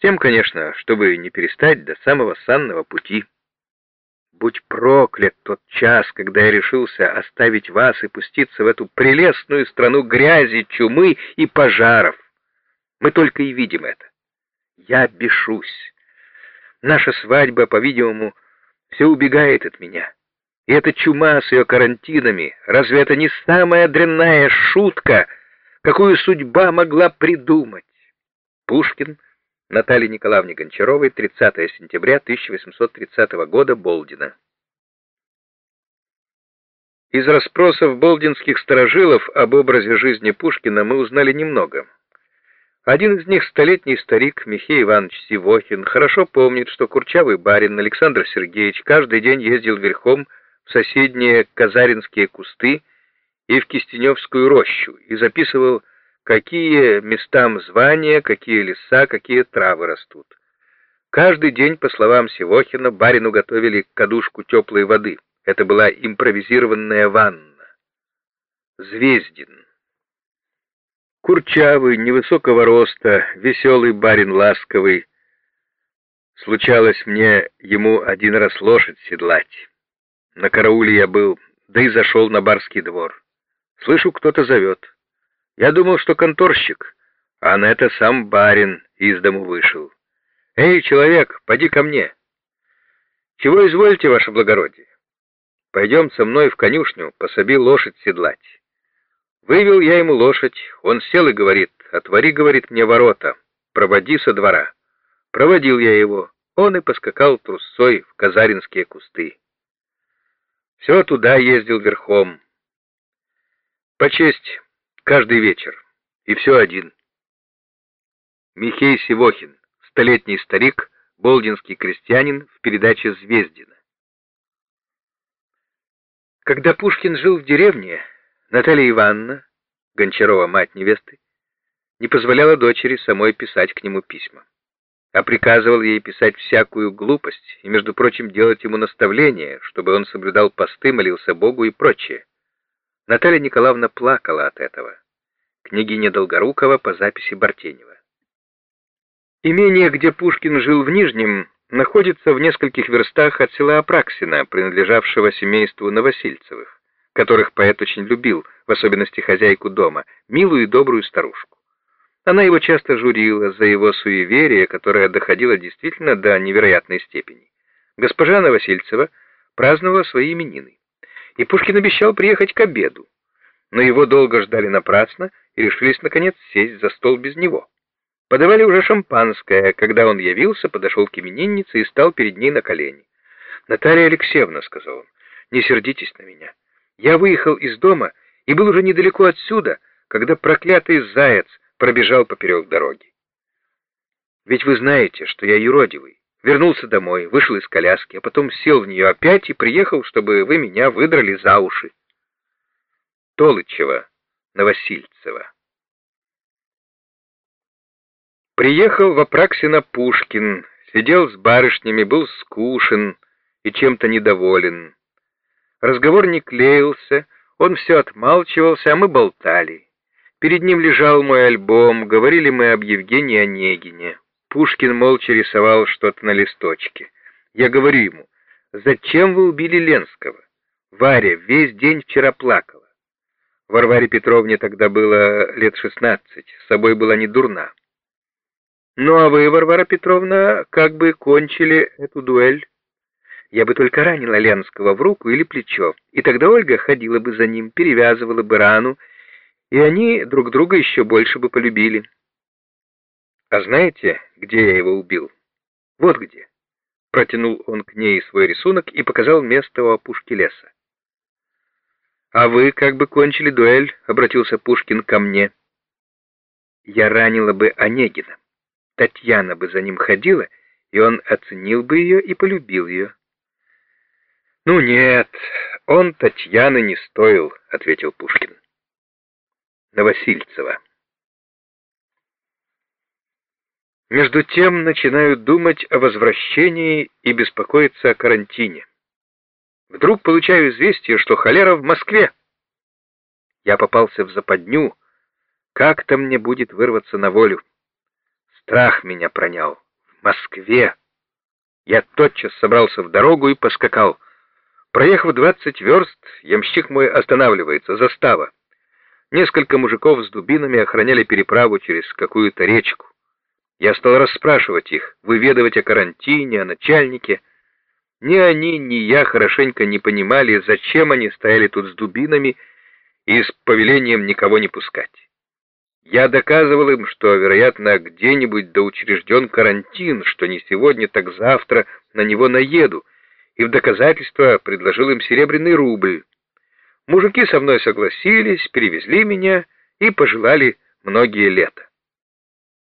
тем, конечно, чтобы не перестать до самого санного пути. Будь проклят тот час, когда я решился оставить вас и пуститься в эту прелестную страну грязи, чумы и пожаров. Мы только и видим это. Я бешусь. Наша свадьба, по-видимому, все убегает от меня. И эта чума с ее карантинами, разве это не самая дрянная шутка, какую судьба могла придумать? Пушкин Наталье Николаевне Гончаровой 30 сентября 1830 года, Болдина. Из расспросов болдинских сторожилов об образе жизни Пушкина мы узнали немного. Один из них, столетний старик Михей Иванович Сивохин, хорошо помнит, что курчавый барин Александр Сергеевич каждый день ездил верхом в соседние Казаринские кусты и в Кистеневскую рощу и записывал какие местам звания, какие леса, какие травы растут. Каждый день, по словам Севохина, барину готовили кадушку теплой воды. Это была импровизированная ванна. Звездин. Курчавый, невысокого роста, веселый барин ласковый. Случалось мне ему один раз лошадь седлать. На карауле я был, да и зашел на барский двор. Слышу, кто-то зовет. Я думал, что конторщик, а на это сам барин из дому вышел. «Эй, человек, поди ко мне!» «Чего изволите, ваше благородие?» «Пойдем со мной в конюшню, пособи лошадь седлать». Вывел я ему лошадь, он сел и говорит, «Отвори, — говорит мне, — ворота, проводи со двора». Проводил я его, он и поскакал трусцой в казаринские кусты. Все туда ездил верхом. По честь Каждый вечер. И все один. Михей Сивохин, столетний старик, болдинский крестьянин в передаче «Звездина». Когда Пушкин жил в деревне, Наталья Ивановна, Гончарова мать невесты, не позволяла дочери самой писать к нему письма, а приказывал ей писать всякую глупость и, между прочим, делать ему наставления, чтобы он соблюдал посты, молился Богу и прочее. Наталья Николаевна плакала от этого. Княгиня Долгорукова по записи Бартенева. Имение, где Пушкин жил в Нижнем, находится в нескольких верстах от села Апраксина, принадлежавшего семейству Новосильцевых, которых поэт очень любил, в особенности хозяйку дома, милую и добрую старушку. Она его часто журила за его суеверие, которое доходило действительно до невероятной степени. Госпожа Новосильцева праздновала свои именины и Пушкин обещал приехать к обеду. Но его долго ждали напрасно и решились, наконец, сесть за стол без него. Подавали уже шампанское, когда он явился, подошел к имениннице и стал перед ней на колени. «Наталья Алексеевна», — сказал он, — «не сердитесь на меня. Я выехал из дома и был уже недалеко отсюда, когда проклятый заяц пробежал поперек дороги. Ведь вы знаете, что я юродивый. Вернулся домой, вышел из коляски, а потом сел в нее опять и приехал, чтобы вы меня выдрали за уши. Толычева, Новосильцева. Приехал в Апраксина Пушкин, сидел с барышнями, был скушен и чем-то недоволен. Разговор не клеился, он все отмалчивался, а мы болтали. Перед ним лежал мой альбом, говорили мы об Евгении Онегине. Пушкин молча рисовал что-то на листочке. Я говорю ему, «Зачем вы убили Ленского? Варя весь день вчера плакала. Варваре Петровне тогда было лет шестнадцать, с собой была не дурна. Ну а вы, Варвара Петровна, как бы кончили эту дуэль? Я бы только ранила Ленского в руку или плечо, и тогда Ольга ходила бы за ним, перевязывала бы рану, и они друг друга еще больше бы полюбили». А знаете, где я его убил? Вот где. Протянул он к ней свой рисунок и показал место у опушки леса. «А вы как бы кончили дуэль?» — обратился Пушкин ко мне. «Я ранила бы Онегина. Татьяна бы за ним ходила, и он оценил бы ее и полюбил ее». «Ну нет, он Татьяны не стоил», — ответил Пушкин. Новосильцева. Между тем начинаю думать о возвращении и беспокоиться о карантине. Вдруг получаю известие, что холера в Москве. Я попался в западню. Как-то мне будет вырваться на волю. Страх меня пронял. Москве. Я тотчас собрался в дорогу и поскакал. Проехав двадцать верст, ямщик мой останавливается, застава. Несколько мужиков с дубинами охраняли переправу через какую-то речку. Я стал расспрашивать их, выведывать о карантине, о начальнике. Ни они, ни я хорошенько не понимали, зачем они стояли тут с дубинами и с повелением никого не пускать. Я доказывал им, что, вероятно, где-нибудь да учрежден карантин, что не сегодня, так завтра на него наеду, и в доказательство предложил им серебряный рубль. Мужики со мной согласились, перевезли меня и пожелали многие лета.